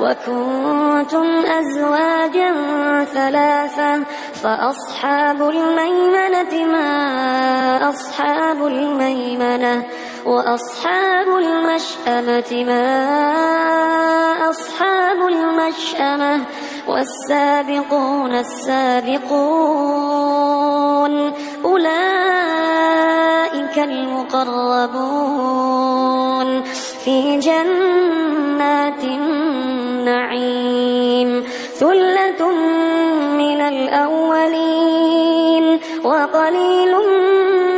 وكنتم أزواجا ثلاثا فأصحاب الميمنة ما أصحاب الميمنة وأصحاب المشأمة ما أصحاب المشأمة والسابقون السابقون أولئك المقربون في جنات النعيم. ثلة من الأولين وقليل من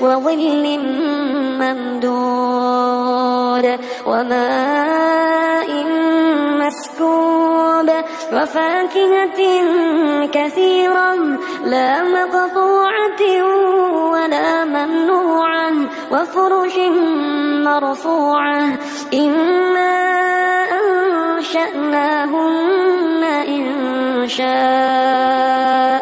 وظل ممدود وماء مسكوب وفاكهة كثيرة لا مقطوعة ولا ممنوعة وفرش مرفوعة إنا أنشأناهن إن شاء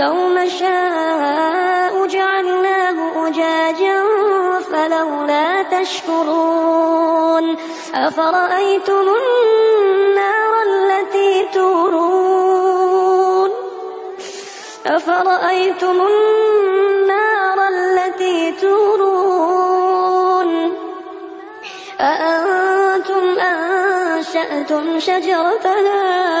لو نشاء جعلناه أجاجا فلولا تشكرون أفرأيتم النار التي تورون أفرأيتم النار التي تورون أأنتم أنشأتم شجرتها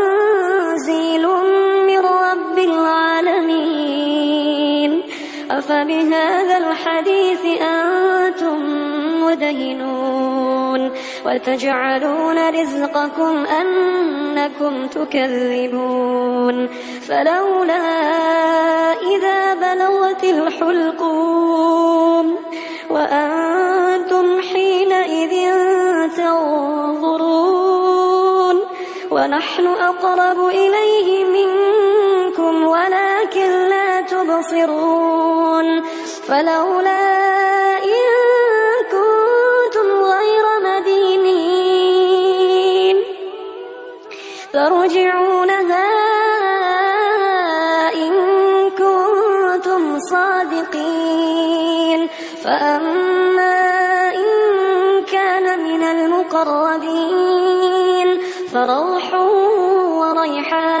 أفبهذا الحديث أنتم مدهنون وتجعلون رزقكم أنكم تكذبون فلولا إذا بلغت الحلقوم وأنتم حينئذ تنظرون ونحن أقرب إليه منكم ولكن لا تبصرون فلولا إن كنتم غير مدينين ترجعونها إن كنتم صادقين فأما إن كان من المقربين فروح وريحان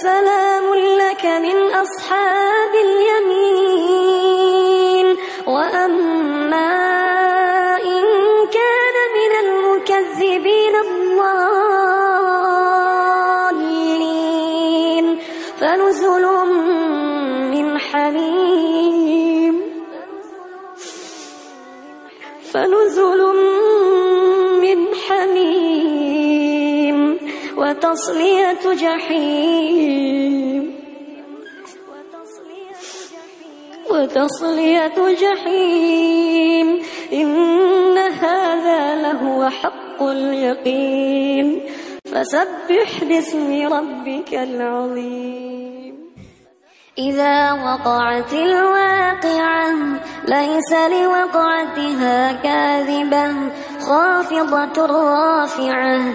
فسلام لك من أصحاب وتصلية جحيم. وتصلية جحيم. إن هذا لهو حق اليقين. فسبح باسم ربك العظيم. إذا وقعت الواقعة ليس لوقعتها كاذبة. خافضة رافعة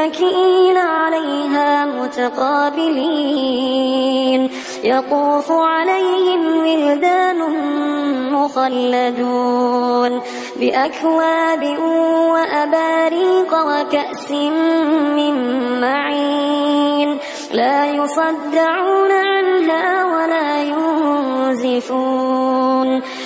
متكئين عليها متقابلين. يطوف عليهم ولدان مخلدون. بأكواب وأباريق وكأس من معين. لا يصدعون عنها ولا ينزفون.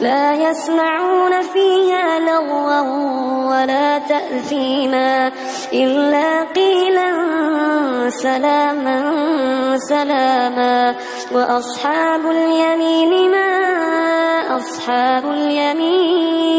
لا يسمعون فيها لغوا ولا تأثيما إلا قيلا سلاما سلاما وأصحاب اليمين ما أصحاب اليمين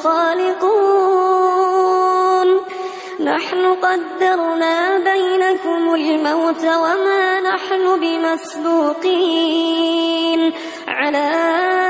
نحن الخالقون نحن قدرنا بينكم الموت وما نحن بمسبوقين. على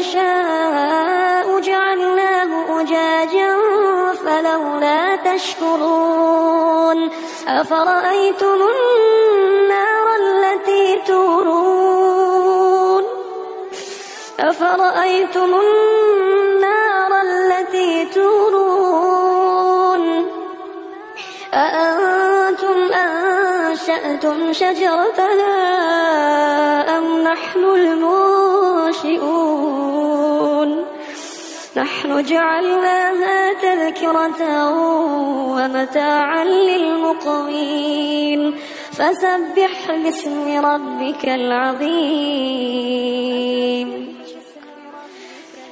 نشاء جعلناه أجاجا فلولا تشكرون أفرأيتم النار التي تورون أفرأيتم النار التي أنشأتم شجرتها أم نحن المنشئون نحن جعلناها تذكرة ومتاعا للمقوين فسبح باسم ربك العظيم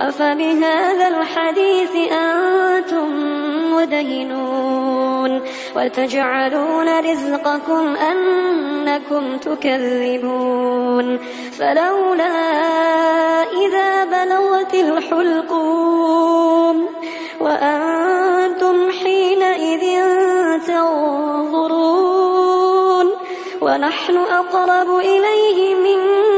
أفبهذا الحديث أنتم مدهنون وتجعلون رزقكم أنكم تكذبون فلولا إذا بلغت الحلقوم وأنتم حينئذ تنظرون ونحن أقرب إليه منكم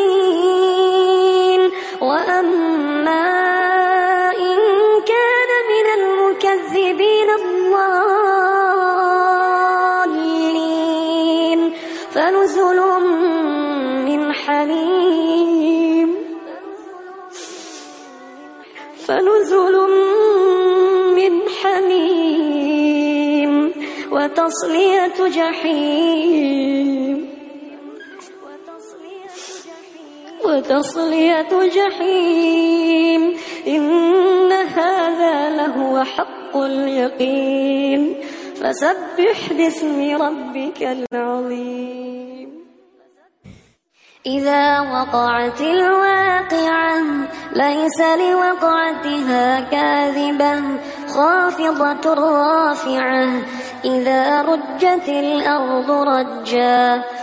وأما إن كان من المكذبين الضالين فنزل من حميم فنزل من حميم وتصلية جحيم وتصلية جحيم إن هذا لهو حق اليقين. فسبح باسم ربك العظيم. إذا وقعت الواقعة ليس لوقعتها كاذبة خافضة رافعة. إذا رجت الأرض رجا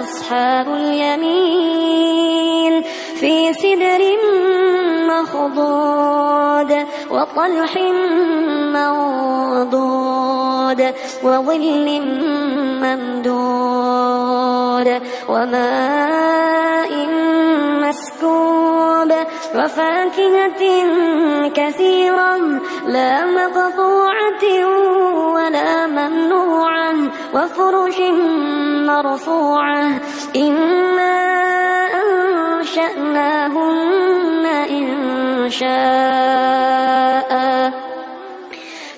أصحاب اليمين في سدر مخضود وطلح منضود وظل ممدود وماء مسكوب وفاكهة كثيرة لا مقطوعة ولا ممنوعة وفرش مرفوعة. إنا أنشأناهن إن شاء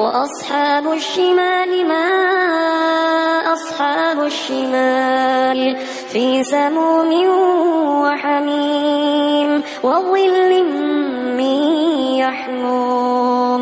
وأصحاب الشمال ما أصحاب الشمال في سموم وحميم وظل من يحموم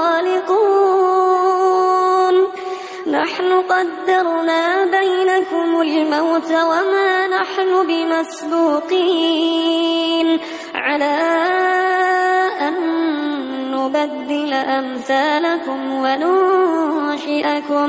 الخالقون نحن قدرنا بينكم الموت وما نحن بمسبوقين. على أن نبدل أمثالكم وننشئكم.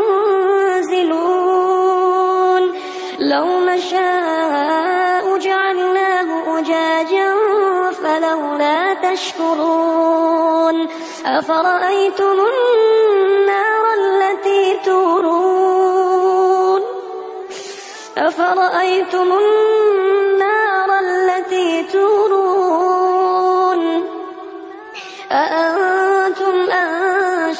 لو نشاء جعلناه أجاجا فلولا تشكرون أفرأيتم النار التي تورون أفرأيتم النار التي تورون أأنتم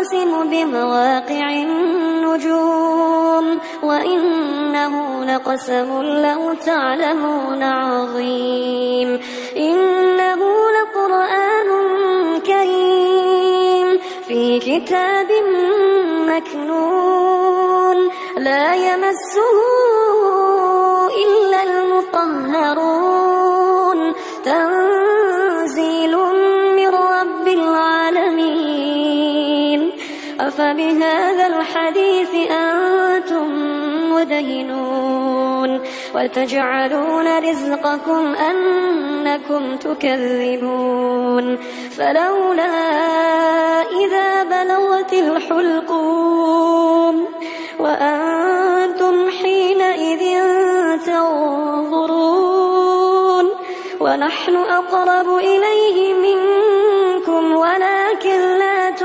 أقسم بمواقع النجوم وإنه لقسم لو تعلمون عظيم. إنه لقرآن كريم في كتاب مكنون. لا يمسه إلا المطهرون. تنزيل أفبهذا الحديث أنتم مدهنون. وتجعلون رزقكم أنكم تكذبون. فلولا إذا بلغت الحلقوم وأنتم حينئذ تنظرون. ونحن أقرب إليه منكم ولكن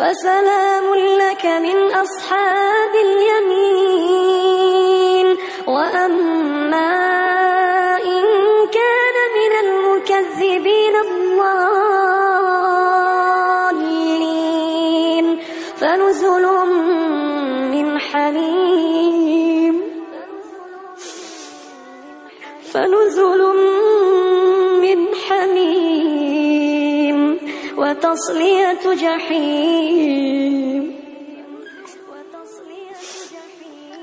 فسلام لك من أصحاب وتصلية جحيم.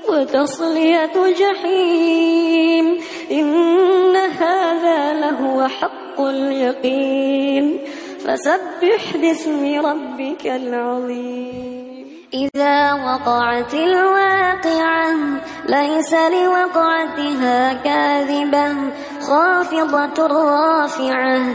وتصلية جحيم. إن هذا لهو حق اليقين. فسبح باسم ربك العظيم. إذا وقعت الواقعة ليس لوقعتها كاذبة. خافضة رافعة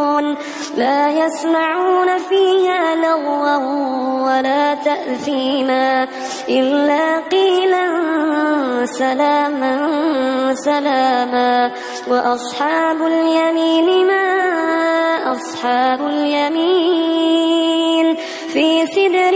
لا يسمعون فيها لغوا ولا تأثيما إلا قيلا سلاما سلاما وأصحاب اليمين ما أصحاب اليمين في سدر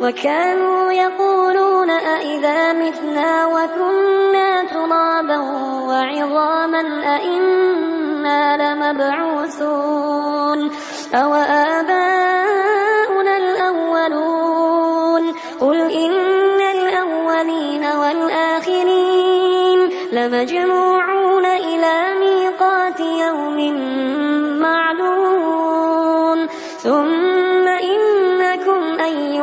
وكانوا يقولون أئذا متنا وكنا ترابا وعظاما أئنا لمبعوثون أو آباؤنا الأولون قل إن الأولين والآخرين لمجموعون إلى ميقات يوم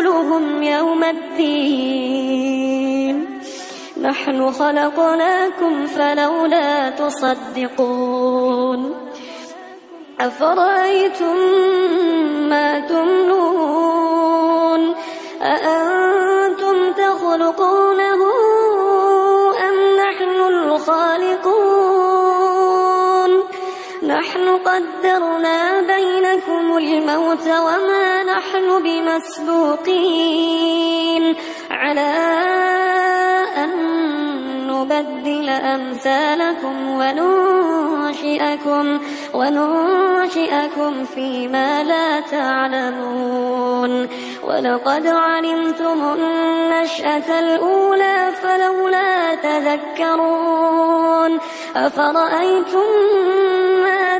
نزلهم يوم الدين. نحن خلقناكم فلولا تصدقون. أفرأيتم ما تمنون؟ أأنتم تخلقونه نحن قدرنا بينكم الموت وما نحن بمسبوقين. على أن نبدل أمثالكم وننشئكم وننشئكم فيما لا تعلمون. ولقد علمتم النشأة الأولى فلولا تذكرون. أفرأيتم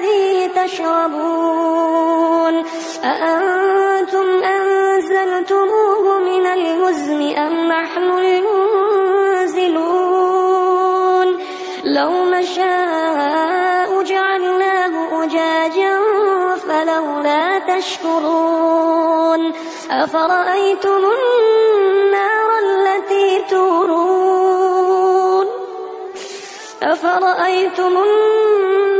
الذي تشربون؟ أأنتم أنزلتموه من المزن أم نحن المنزلون؟ لو نشاء جعلناه أجاجا فلولا تشكرون. أفرأيتم النار التي تورون؟ أفرأيتم النار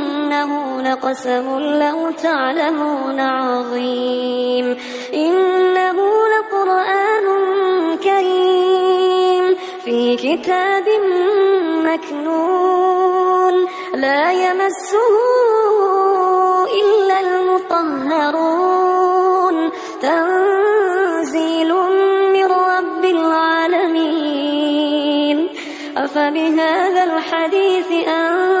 لقسم لو تعلمون عظيم. إنه لقرآن كريم في كتاب مكنون. لا يمسه إلا المطهرون. تنزيل من رب العالمين. أفبهذا الحديث أنتم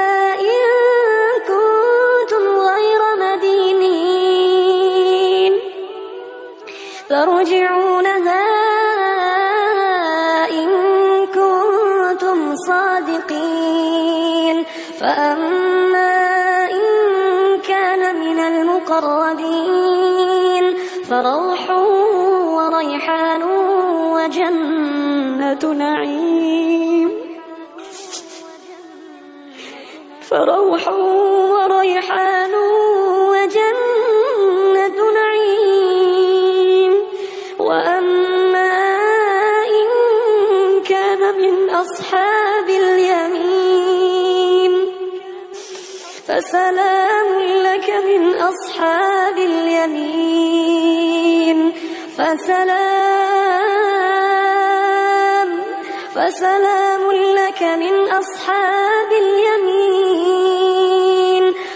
ترجعونها إن كنتم صادقين فأما إن كان من المقربين فروح وريحان وجنة نعيم فروح وريحان وجنة فسلام لك من أصحاب اليمين. فسلام فسلام لك من أصحاب اليمين.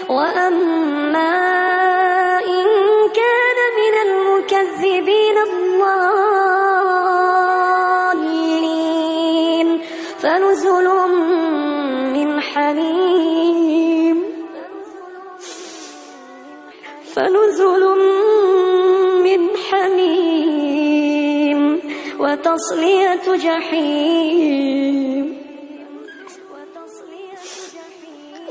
وأما إن كان من المكذبين الضالين. فنزل وتصلية جحيم.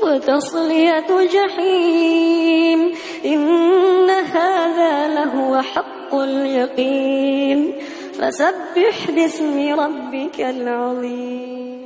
وتصلية جحيم. إن هذا لهو حق اليقين. فسبح باسم ربك العظيم.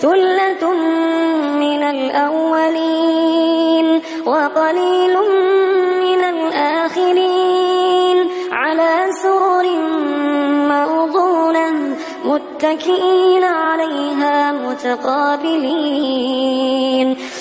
ثلة من الأولين وقليل من الآخرين على سرر موضونة متكئين عليها متقابلين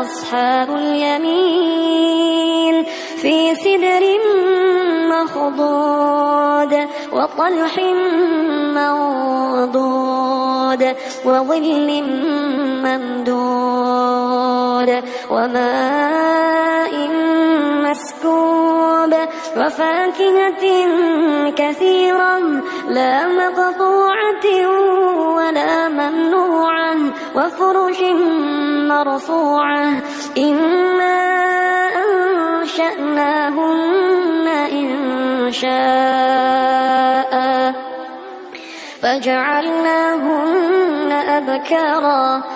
أصحاب اليمين في سدر مخضود وطلح منضود وظل ممدود وماء مسكوب وفاكهة كثيرة لا مقطوعة ولا ممنوعة وفرش مرفوعة. إنا أنشأناهن إن شاء. فجعلناهن أبكارا.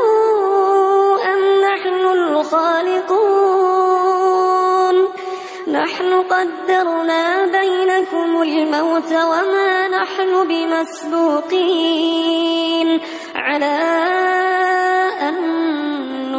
نحن الخالقون نحن قدرنا بينكم الموت وما نحن بمسبوقين. على أن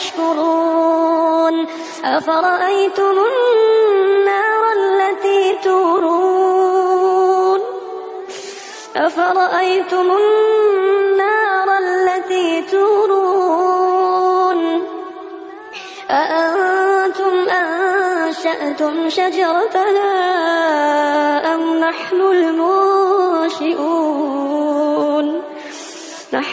تشكرون أفرأيتم النار التي تورون؟ أفرأيتم النار التي تورون؟ أأنتم أنشأتم شجرتها أم نحن المنشئون؟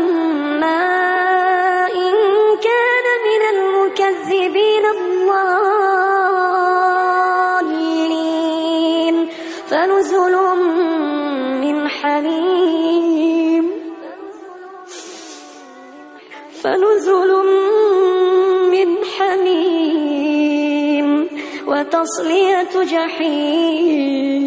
وأما إن كان من المكذبين الضالين فنزل من حميم فنزل من حميم وتصلية جحيم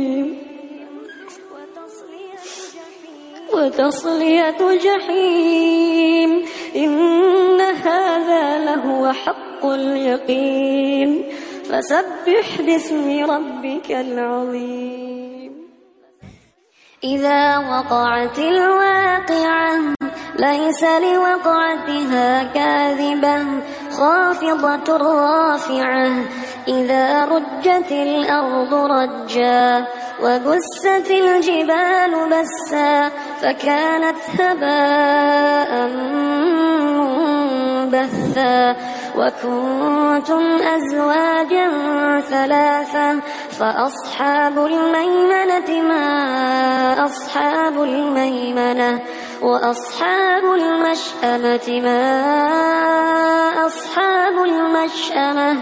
وتصلية جحيم إن هذا لهو حق اليقين. فسبح باسم ربك العظيم. إذا وقعت الواقعة ليس لوقعتها كاذبة. خافضة رافعة إذا رجت الأرض رجا. وبست الجبال بسا فكانت هباء منبثا وكنتم أزواجا ثلاثة فأصحاب الميمنة ما أصحاب الميمنة وأصحاب المشأمة ما أصحاب المشأمة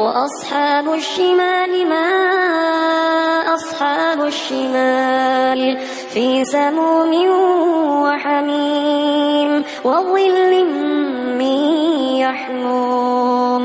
وأصحاب الشمال ما أصحاب الشمال في سموم وحميم وظل من يحموم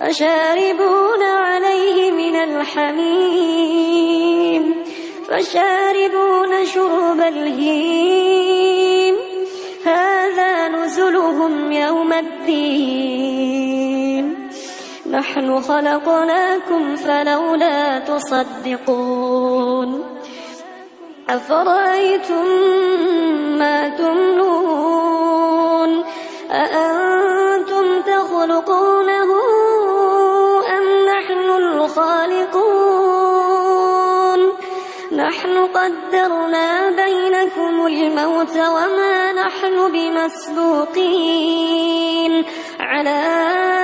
فشاربون عليه من الحميم فشاربون شرب الهيم. هذا نزلهم يوم الدين. نحن خلقناكم فلولا تصدقون. أفرأيتم ما تمنون؟ أأنتم تخلقونه أم نحن الخالقون نحن قدرنا بينكم الموت وما نحن بمسبوقين. على أن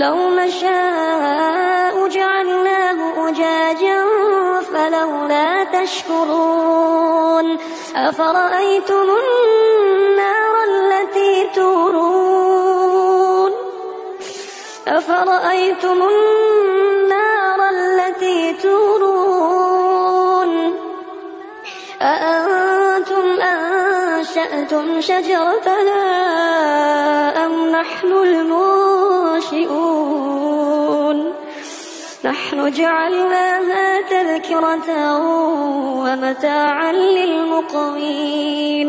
لو نشاء جعلناه أجاجا فلولا تشكرون أفرأيتم النار التي تورون أفرأيتم النار أنشأتم شجرتها أم نحن المنشئون؟ نحن جعلناها تذكرة ومتاعا للمقوين.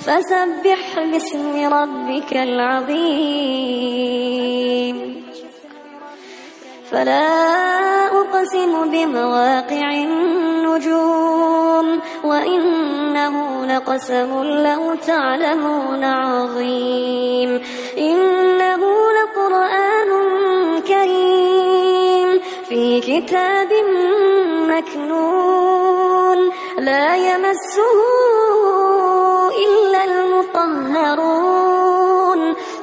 فسبح باسم ربك العظيم. فلا أقسم بمواقع النجوم. وإنه لقسم لو تعلمون عظيم. إنه لقرآن كريم في كتاب مكنون. لا يمسه إلا المطهرون.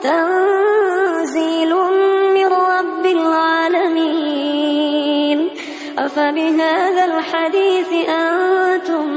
تنزيل من رب العالمين. أفبهذا الحديث أنتم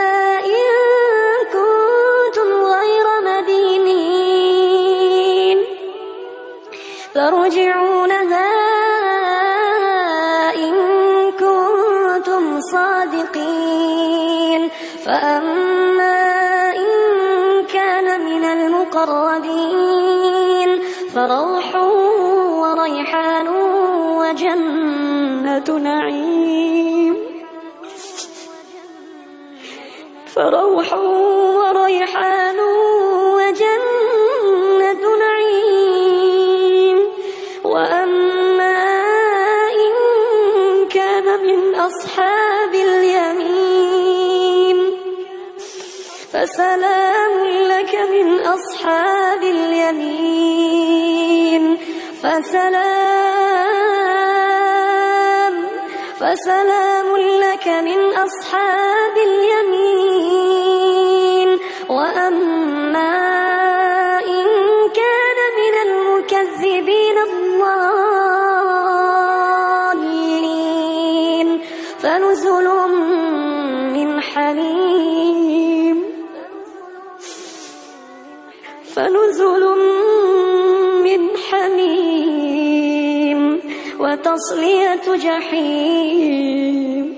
ترجعونها إن كنتم صادقين. فأما إن كان من المقربين فروح وريحان وجنة نعيم. فروح وريحان وجنة فسلام لك من أصحاب اليمين. فسلام فسلام لك من أصحاب اليمين. وأما وتصلية جحيم.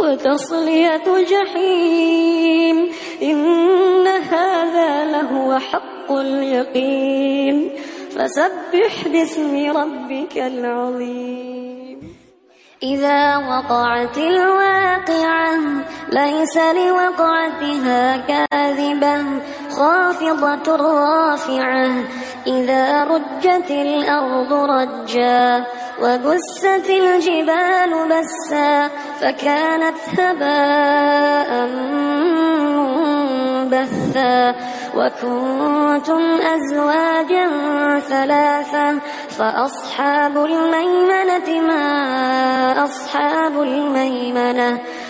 وتصلية جحيم. إن هذا لهو حق اليقين. فسبح باسم ربك العظيم. إذا وقعت الواقعة ليس لوقعتها كاذبة. خافضة رافعة إذا رجت الأرض رجا وبست الجبال بسا فكانت هباء منبثا وكنتم أزواجا ثلاثا فأصحاب الميمنة ما وأصحاب الميمنة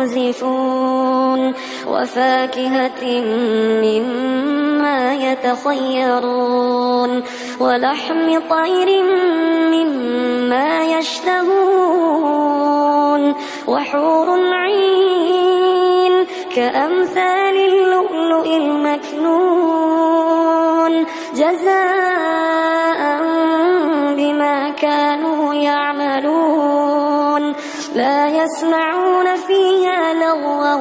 ينزفون وفاكهة مما يتخيرون ولحم طير مما يشتهون وحور عين كأمثال اللؤلؤ المكنون جزاء بما كانوا يعملون لا يسمعون لغوا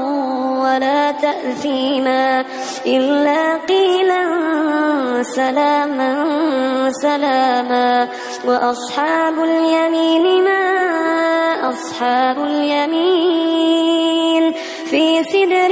ولا تأثيما إلا قيلا سلاما سلاما وأصحاب اليمين ما أصحاب اليمين في سدر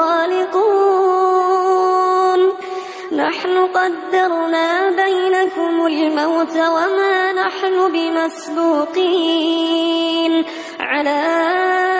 الخالقون. نحن قدرنا بينكم الموت وما نحن بمسبوقين. على أن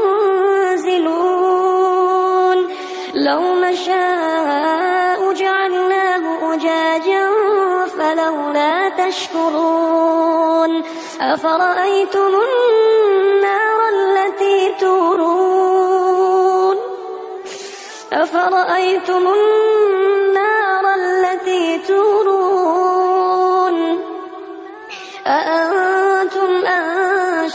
لو نشاء جعلناه أجاجا فلولا تشكرون أفرأيتم النار التي تورون أفرأيتم النار التي تورون أأنتم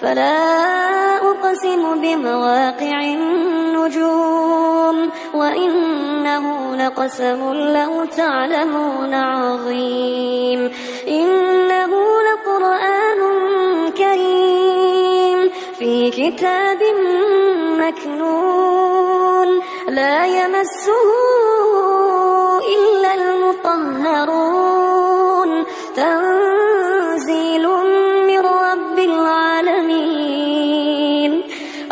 فلا أقسم بمواقع النجوم وإنه لقسم لو تعلمون عظيم. إنه لقرآن كريم في كتاب مكنون. لا يمسه إلا المطهرون. تنزيل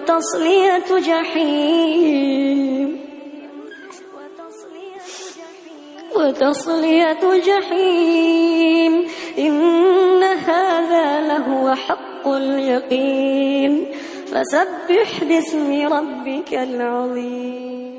وتصلية جحيم. وتصلية جحيم. إن هذا لهو حق اليقين. فسبح باسم ربك العظيم.